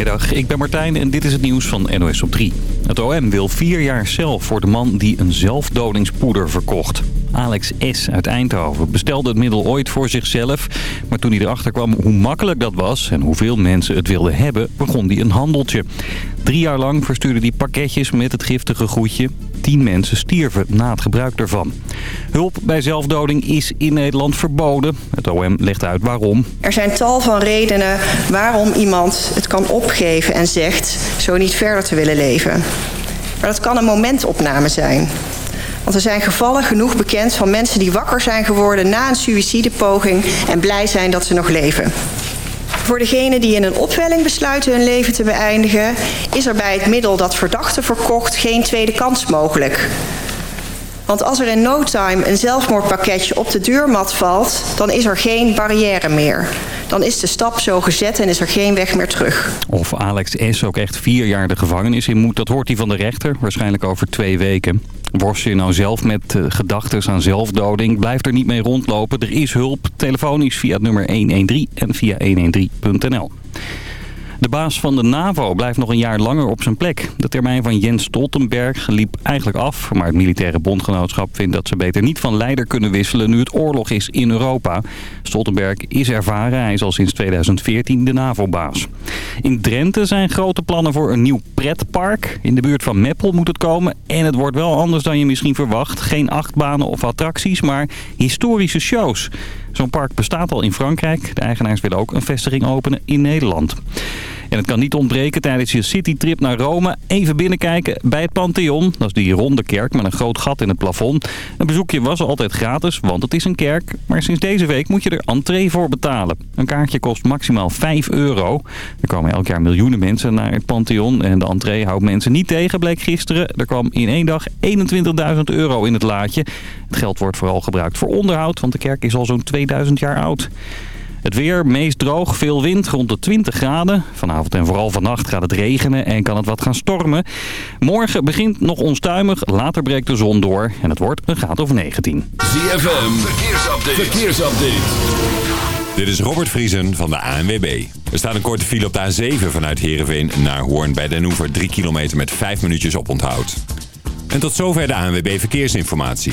Goedemiddag, ik ben Martijn en dit is het nieuws van NOS op 3. Het OM wil vier jaar cel voor de man die een zelfdodingspoeder verkocht. Alex S. uit Eindhoven bestelde het middel ooit voor zichzelf. Maar toen hij erachter kwam hoe makkelijk dat was en hoeveel mensen het wilden hebben, begon hij een handeltje. Drie jaar lang verstuurde hij pakketjes met het giftige goedje. Tien mensen stierven na het gebruik ervan. Hulp bij zelfdoding is in Nederland verboden. Het OM legt uit waarom. Er zijn tal van redenen waarom iemand het kan opgeven en zegt zo niet verder te willen leven. Maar dat kan een momentopname zijn. Want er zijn gevallen genoeg bekend van mensen die wakker zijn geworden na een suïcidepoging en blij zijn dat ze nog leven. Voor degenen die in een opwelling besluiten hun leven te beëindigen, is er bij het middel dat verdachte verkocht geen tweede kans mogelijk. Want als er in no time een zelfmoordpakketje op de deurmat valt, dan is er geen barrière meer. Dan is de stap zo gezet en is er geen weg meer terug. Of Alex S. ook echt vier jaar de gevangenis in moet, dat hoort hij van de rechter. Waarschijnlijk over twee weken. Worst je nou zelf met uh, gedachten aan zelfdoding? Blijf er niet mee rondlopen. Er is hulp. Telefonisch via het nummer 113 en via 113.nl. De baas van de NAVO blijft nog een jaar langer op zijn plek. De termijn van Jens Stoltenberg liep eigenlijk af. Maar het militaire bondgenootschap vindt dat ze beter niet van leider kunnen wisselen... nu het oorlog is in Europa. Stoltenberg is ervaren. Hij is al sinds 2014 de NAVO-baas. In Drenthe zijn grote plannen voor een nieuw pretpark. In de buurt van Meppel moet het komen. En het wordt wel anders dan je misschien verwacht. Geen achtbanen of attracties, maar historische shows. Zo'n park bestaat al in Frankrijk. De eigenaars willen ook een vestiging openen in Nederland. En het kan niet ontbreken tijdens je citytrip naar Rome. Even binnenkijken bij het Pantheon. Dat is die ronde kerk met een groot gat in het plafond. Een bezoekje was altijd gratis, want het is een kerk. Maar sinds deze week moet je er entree voor betalen. Een kaartje kost maximaal 5 euro. Er komen elk jaar miljoenen mensen naar het Pantheon. En de entree houdt mensen niet tegen, bleek gisteren. Er kwam in één dag 21.000 euro in het laadje. Het geld wordt vooral gebruikt voor onderhoud, want de kerk is al zo'n 2000 jaar oud. Het weer meest droog, veel wind, rond de 20 graden. Vanavond en vooral vannacht gaat het regenen en kan het wat gaan stormen. Morgen begint nog onstuimig, later breekt de zon door en het wordt een graad of 19. ZFM, verkeersupdate. verkeersupdate. Dit is Robert Vriesen van de ANWB. Er staat een korte file op de A7 vanuit Heerenveen naar Hoorn bij Den Hoever. 3 kilometer met 5 minuutjes op onthoud. En tot zover de ANWB Verkeersinformatie.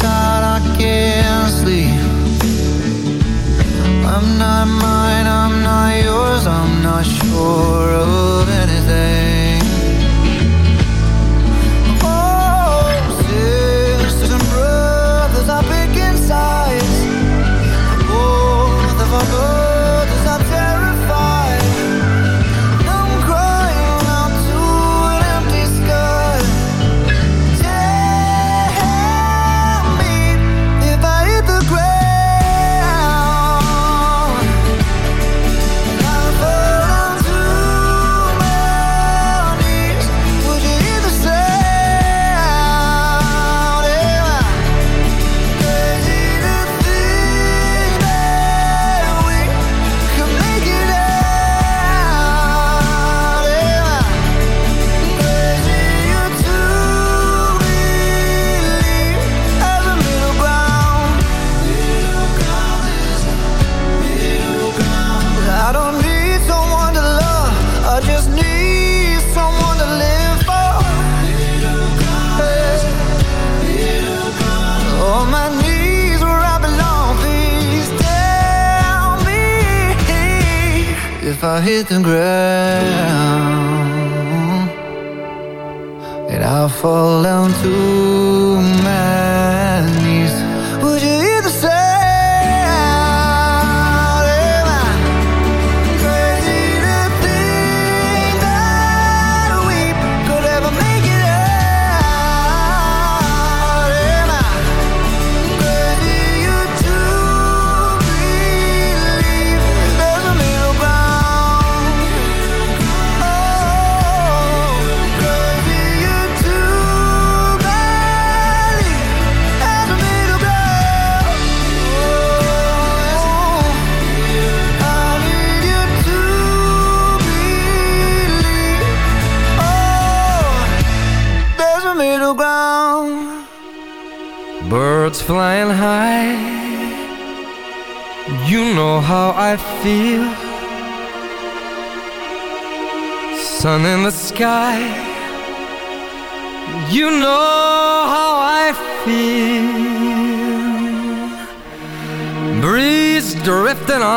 I'm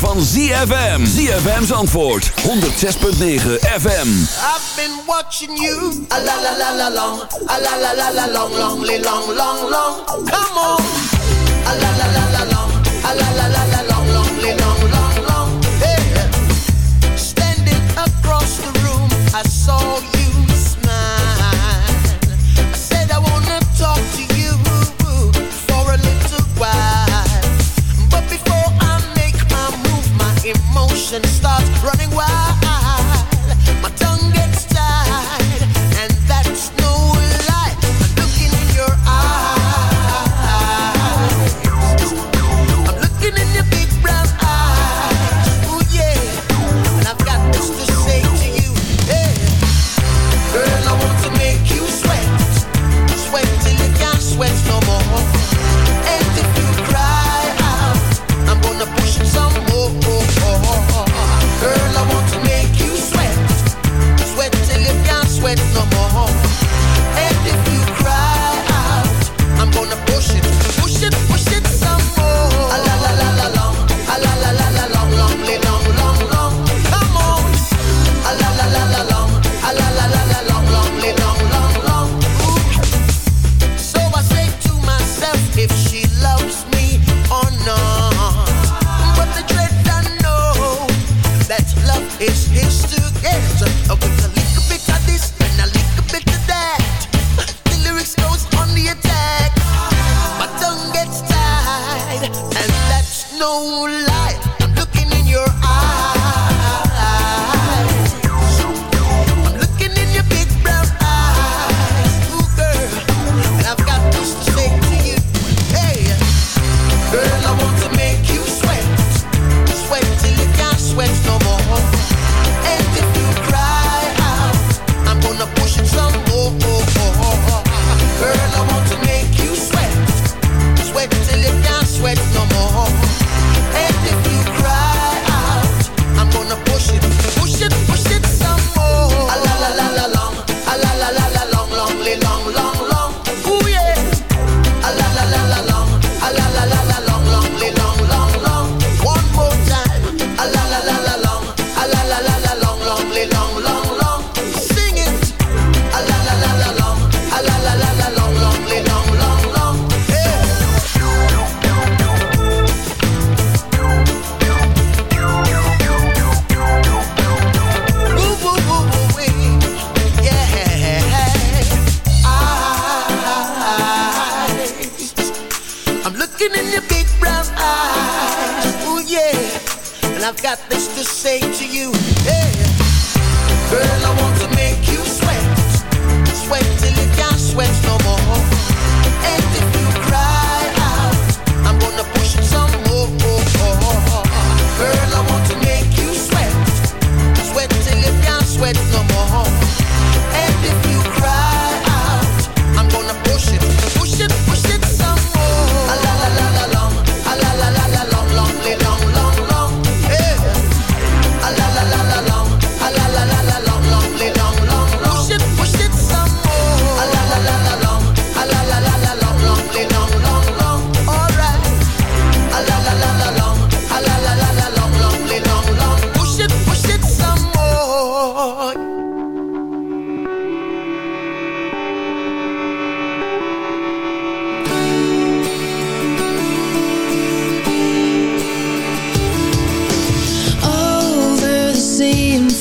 van ZFM. ZFM's antwoord. 106.9 FM. I've been watching you. A la la la la long. A la la la la long, long, long, long. Come on.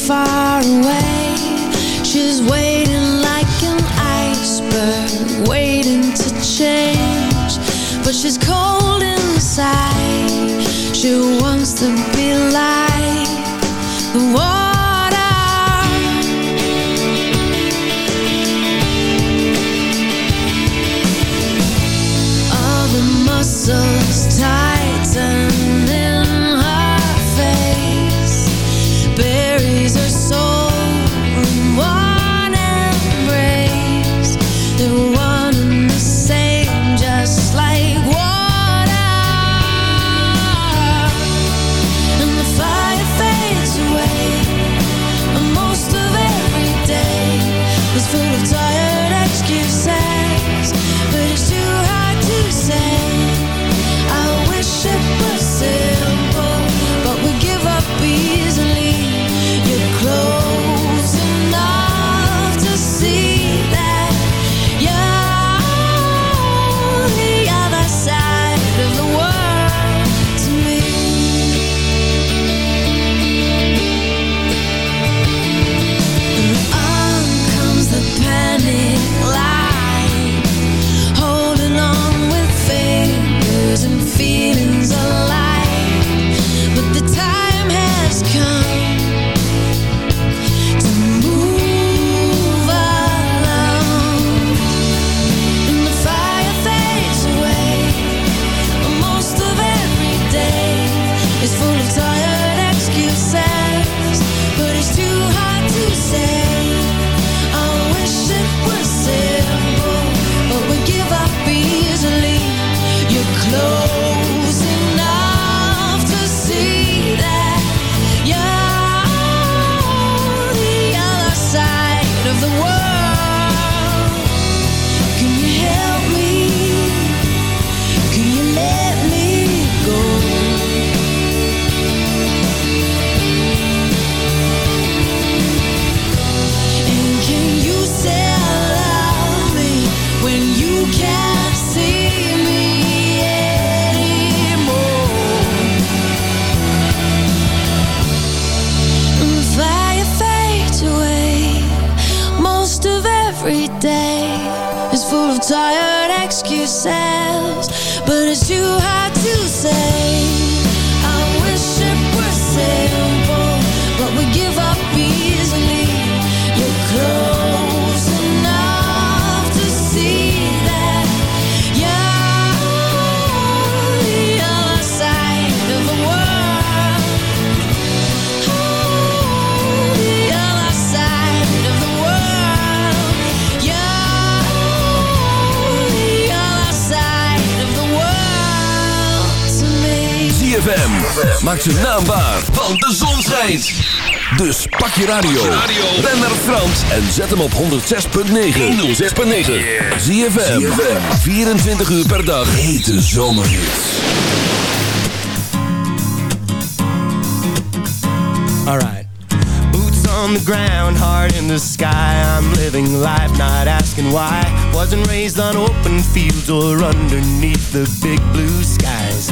far away. She's waiting like an iceberg Waiting to change. But she's cold inside. She wants maak zijn naam waar, want de zon schijnt. Dus pak je radio, ben naar Frans en zet hem op 106.9. 106.9. ZFM, 24 uur per dag. Hete zomerhits. Alright. Boots on the ground, heart in the sky. I'm living life, not asking why. Wasn't raised on open fields or underneath the big blue skies.